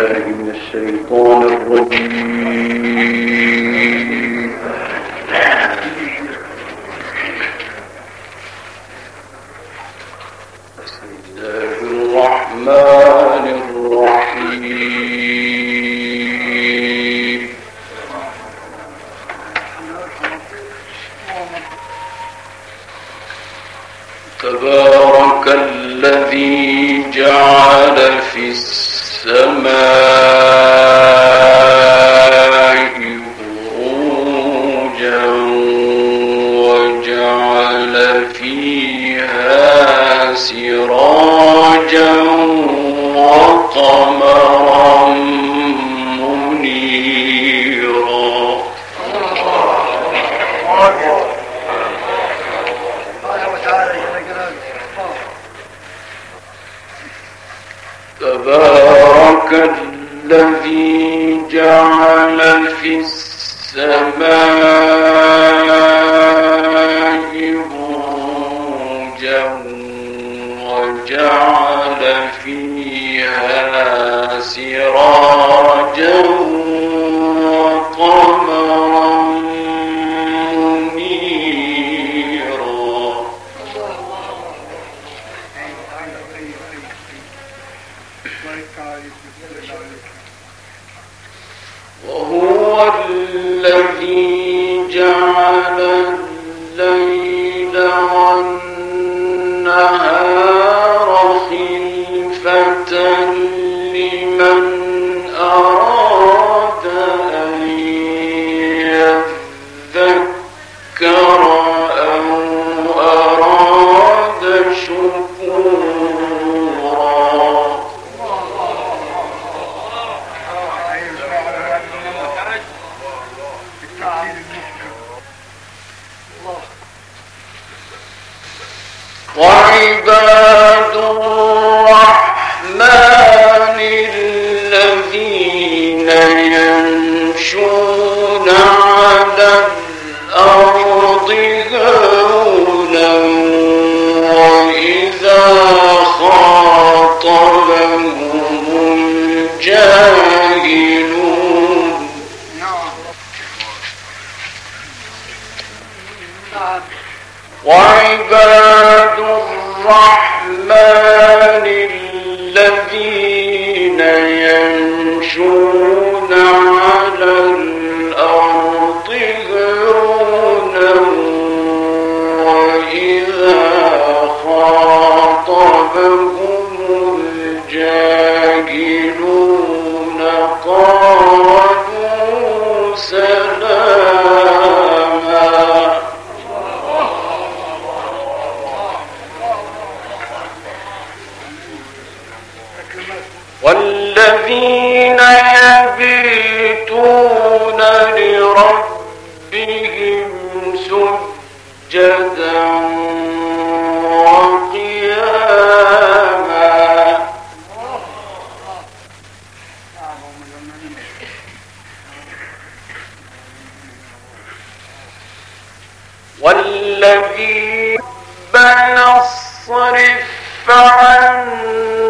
بالله من الشيطان الرجيم بسم الله الرحمن الرحيم. تبارك الذي جعل النار خلفة وعباد الرحمن الذين يمشون على والذي ربنا اصرف عنا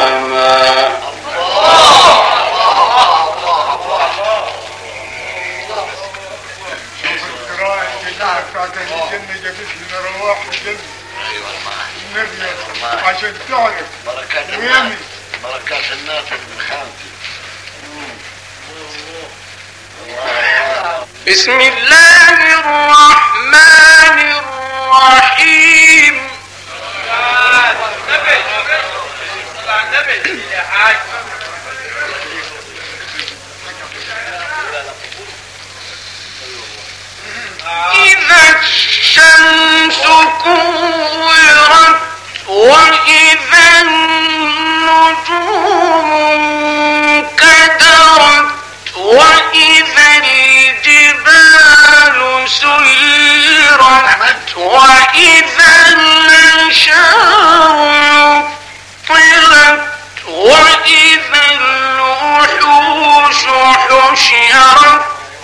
مسلم اي أيوة، عشان تعرف. بركات الناس. بركات الناس من خامتي بسم الله الرحمن الرحيم. صلى على النبي. صلى على النبي.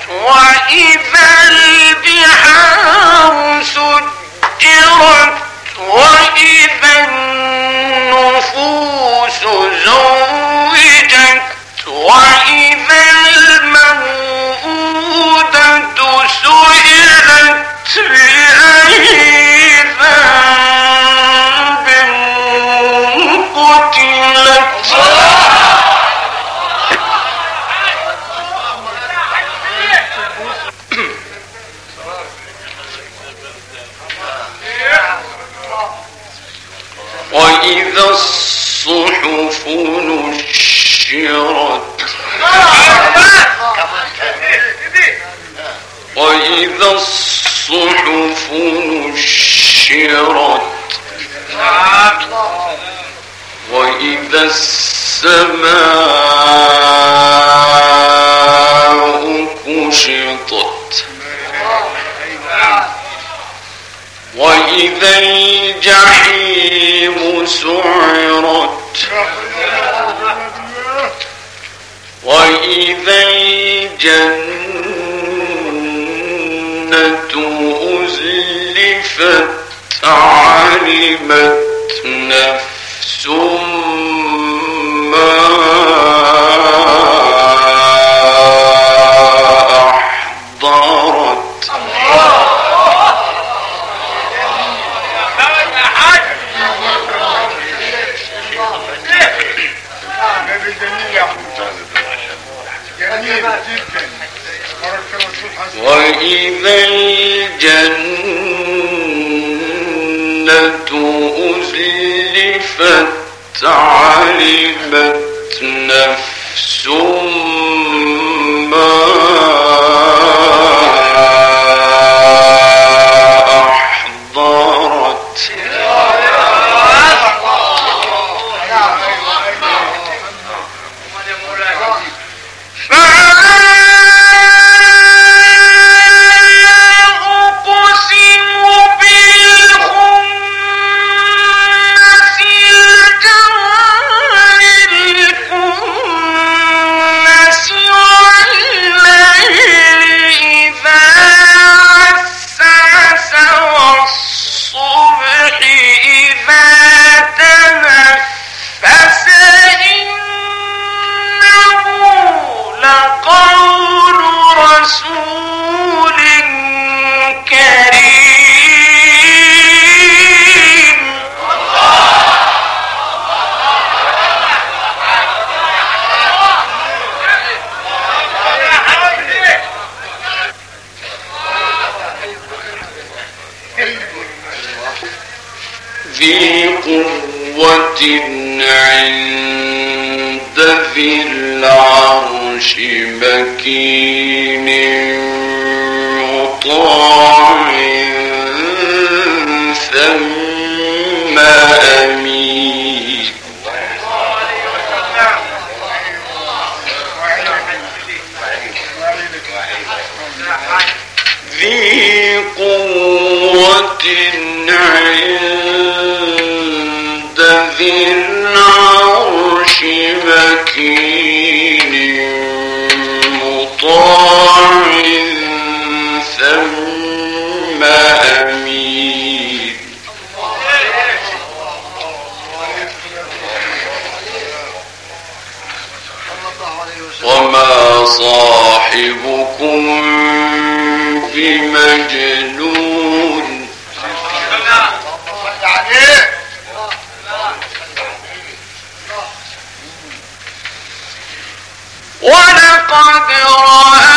وإذا الجنة أزلفت علمت وإذا الجنة أزلفت علم ذي قوة عند ذي العرش مكين مطاع. وما صاحبكم بمجنون ولقد رأى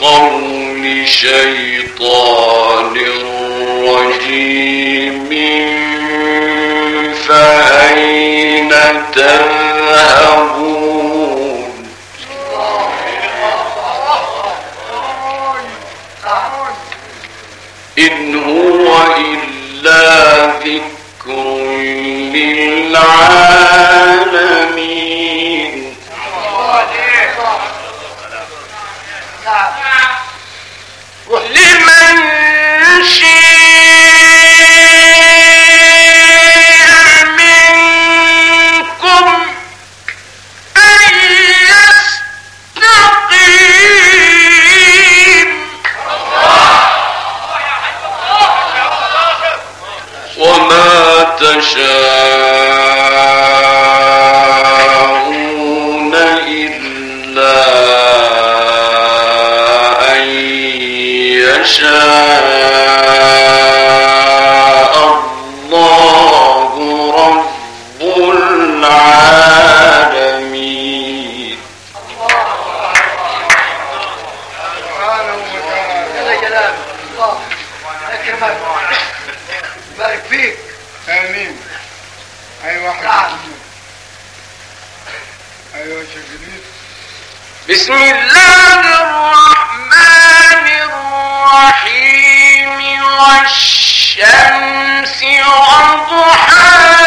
قول شيطان رجيم فأين تذهب وما بسم الله الرحمن الرحيم والشمس وضحاها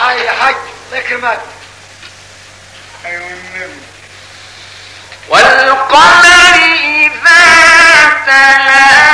هاي يا حج؟ اكرمك أيوه النبي والقمر إذا تلاها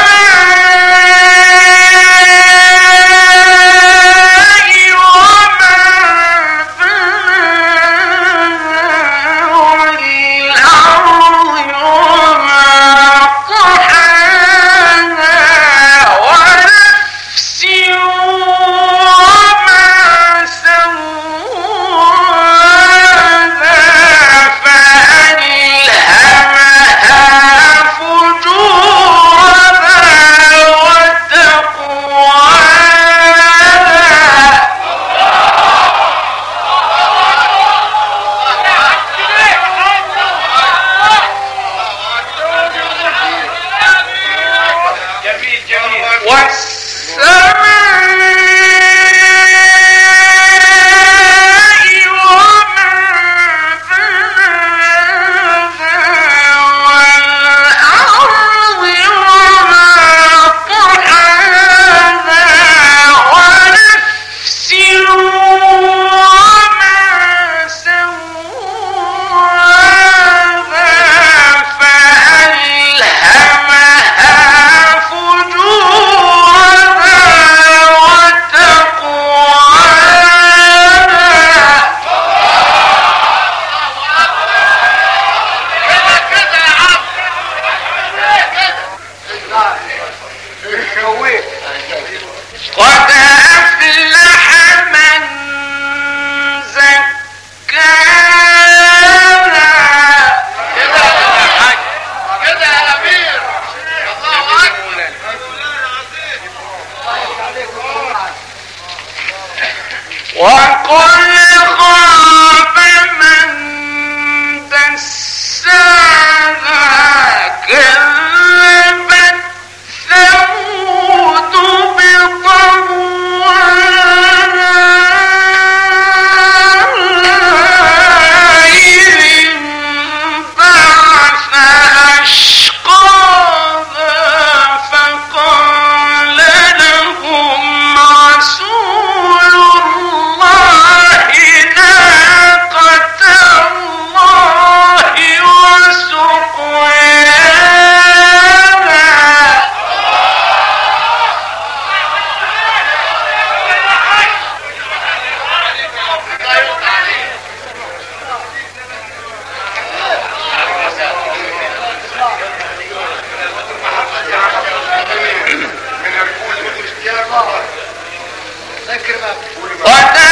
और न